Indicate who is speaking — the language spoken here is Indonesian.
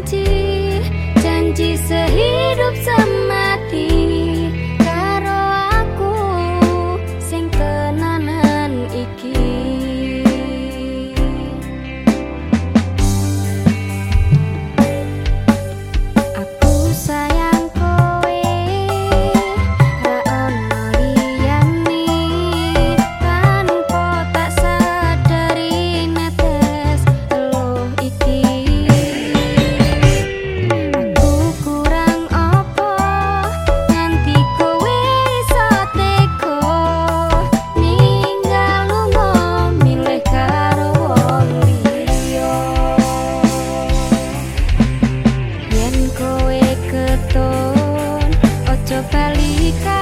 Speaker 1: janji Janji sehidup semati balikan